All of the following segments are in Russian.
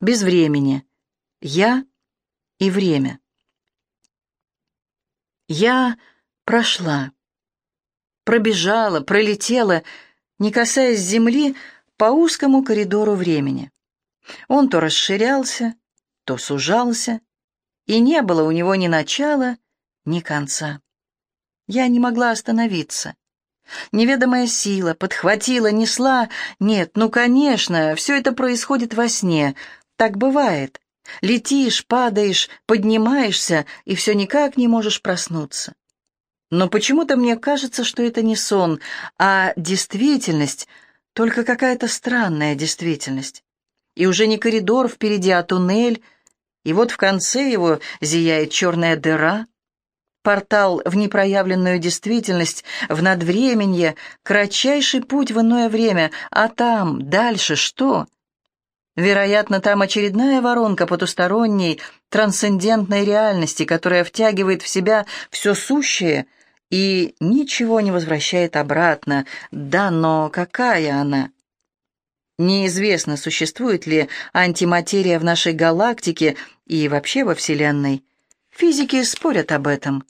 без времени. Я и время. Я прошла, пробежала, пролетела, не касаясь земли, по узкому коридору времени. Он то расширялся, то сужался, и не было у него ни начала, ни конца. Я не могла остановиться. Неведомая сила подхватила, несла. Нет, ну, конечно, все это происходит во сне. Так бывает. Летишь, падаешь, поднимаешься, и все никак не можешь проснуться. Но почему-то мне кажется, что это не сон, а действительность, только какая-то странная действительность. И уже не коридор впереди, а туннель, и вот в конце его зияет черная дыра, портал в непроявленную действительность, в надвременье, кратчайший путь в иное время, а там, дальше что? Вероятно, там очередная воронка потусторонней, трансцендентной реальности, которая втягивает в себя все сущее — и ничего не возвращает обратно. Да, но какая она? Неизвестно, существует ли антиматерия в нашей галактике и вообще во Вселенной. Физики спорят об этом.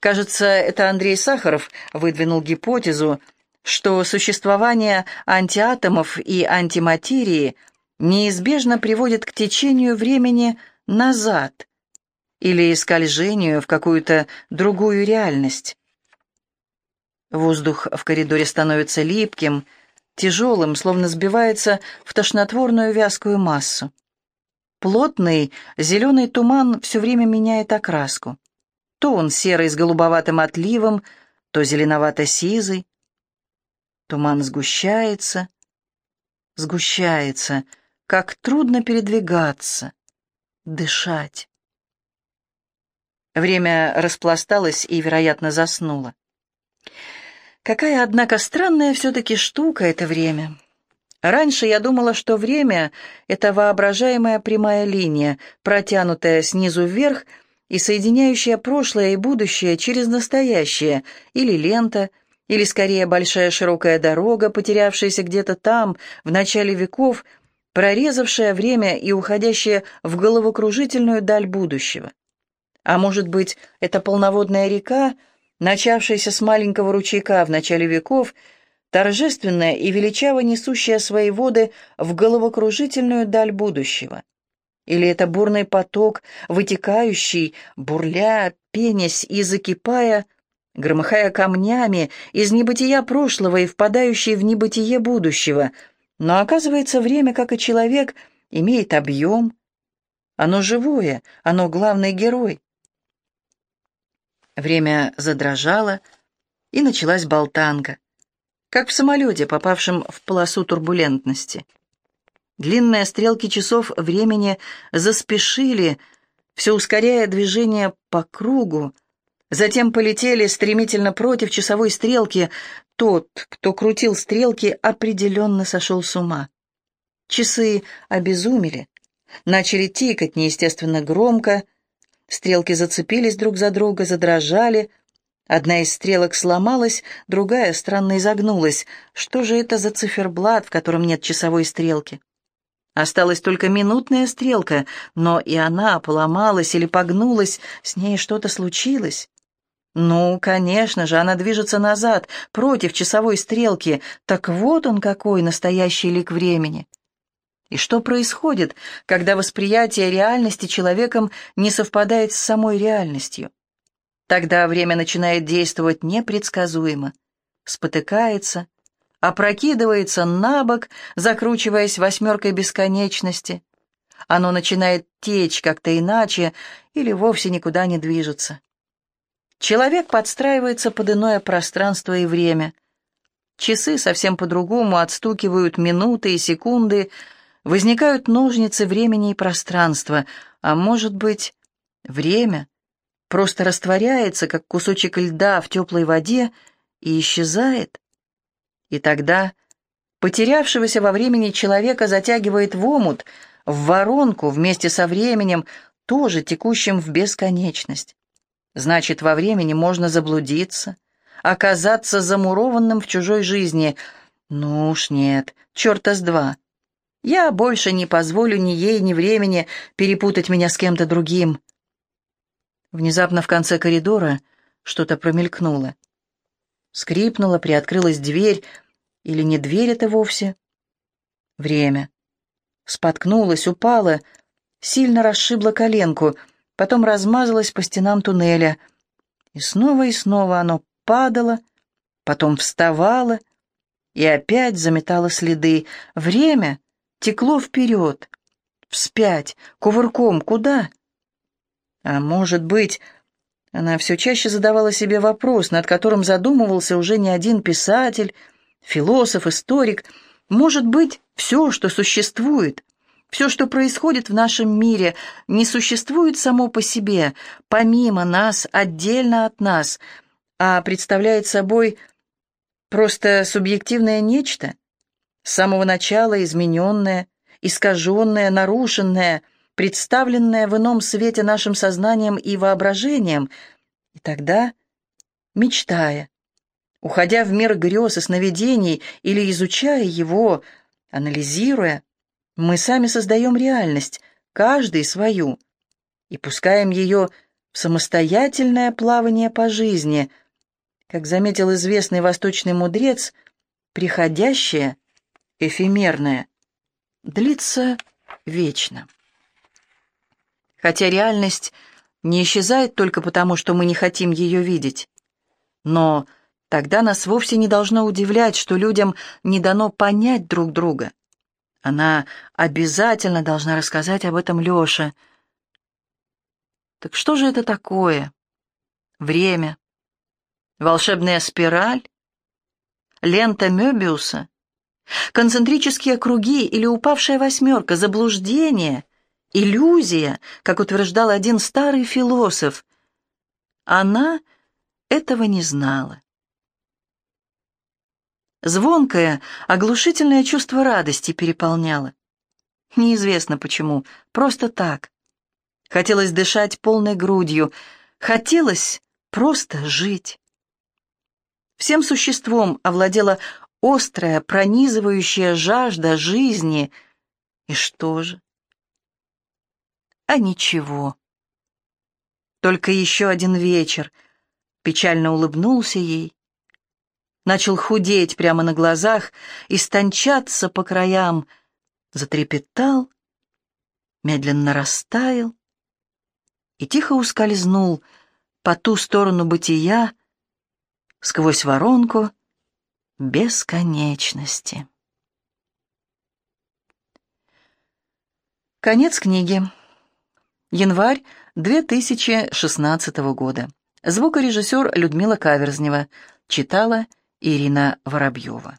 Кажется, это Андрей Сахаров выдвинул гипотезу, что существование антиатомов и антиматерии неизбежно приводит к течению времени назад, или скольжению в какую-то другую реальность. Воздух в коридоре становится липким, тяжелым, словно сбивается в тошнотворную вязкую массу. Плотный зеленый туман все время меняет окраску. То он серый с голубоватым отливом, то зеленовато-сизый. Туман сгущается, сгущается, как трудно передвигаться, дышать. Время распласталось и, вероятно, заснуло. Какая, однако, странная все-таки штука это время. Раньше я думала, что время — это воображаемая прямая линия, протянутая снизу вверх и соединяющая прошлое и будущее через настоящее, или лента, или, скорее, большая широкая дорога, потерявшаяся где-то там, в начале веков, прорезавшая время и уходящая в головокружительную даль будущего. А может быть, это полноводная река, начавшаяся с маленького ручейка в начале веков, торжественная и величаво несущая свои воды в головокружительную даль будущего? Или это бурный поток, вытекающий, бурля, пенясь и закипая, громыхая камнями из небытия прошлого и впадающий в небытие будущего? Но оказывается, время, как и человек, имеет объем. Оно живое, оно главный герой. Время задрожало, и началась болтанка, как в самолете, попавшем в полосу турбулентности. Длинные стрелки часов времени заспешили, все ускоряя движение по кругу, затем полетели стремительно против часовой стрелки. Тот, кто крутил стрелки, определенно сошел с ума. Часы обезумели, начали тикать неестественно громко, Стрелки зацепились друг за друга, задрожали. Одна из стрелок сломалась, другая странно изогнулась. Что же это за циферблат, в котором нет часовой стрелки? Осталась только минутная стрелка, но и она поломалась или погнулась, с ней что-то случилось. Ну, конечно же, она движется назад, против часовой стрелки. Так вот он какой настоящий лик времени. И что происходит, когда восприятие реальности человеком не совпадает с самой реальностью? Тогда время начинает действовать непредсказуемо, спотыкается, опрокидывается на бок, закручиваясь восьмеркой бесконечности. Оно начинает течь как-то иначе или вовсе никуда не движется. Человек подстраивается под иное пространство и время. Часы совсем по-другому отстукивают минуты и секунды, возникают ножницы времени и пространства, а может быть, время просто растворяется, как кусочек льда в теплой воде, и исчезает. И тогда потерявшегося во времени человека затягивает в омут, в воронку вместе со временем, тоже текущим в бесконечность. Значит, во времени можно заблудиться, оказаться замурованным в чужой жизни. Ну уж нет, черта с два. Я больше не позволю ни ей, ни времени перепутать меня с кем-то другим. Внезапно в конце коридора что-то промелькнуло. Скрипнула, приоткрылась дверь, или не дверь это вовсе? Время. Споткнулась, упала, сильно расшибла коленку, потом размазалась по стенам туннеля. И снова и снова оно падало, потом вставало и опять заметало следы. Время текло вперед, вспять, кувырком, куда? А может быть, она все чаще задавала себе вопрос, над которым задумывался уже не один писатель, философ, историк. Может быть, все, что существует, все, что происходит в нашем мире, не существует само по себе, помимо нас, отдельно от нас, а представляет собой просто субъективное нечто, с самого начала измененное, искаженное, нарушенное, представленное в ином свете нашим сознанием и воображением, и тогда, мечтая, уходя в мир грез и сновидений или изучая его, анализируя, мы сами создаем реальность, каждый свою, и пускаем ее в самостоятельное плавание по жизни, как заметил известный восточный мудрец, приходящее, эфемерное, длится вечно. Хотя реальность не исчезает только потому, что мы не хотим ее видеть. Но тогда нас вовсе не должно удивлять, что людям не дано понять друг друга. Она обязательно должна рассказать об этом Леше. Так что же это такое? Время? Волшебная спираль? Лента Мёбиуса? Концентрические круги или упавшая восьмерка? Заблуждение? Иллюзия, как утверждал один старый философ. Она этого не знала. Звонкое, оглушительное чувство радости переполняло. Неизвестно почему, просто так. Хотелось дышать полной грудью, хотелось просто жить. Всем существом овладела острая, пронизывающая жажда жизни. И что же? а ничего. Только еще один вечер. Печально улыбнулся ей. Начал худеть прямо на глазах, истончаться по краям. Затрепетал, медленно растаял и тихо ускользнул по ту сторону бытия, сквозь воронку бесконечности. Конец книги. Январь 2016 года. Звукорежиссер Людмила Каверзнева. Читала Ирина Воробьева.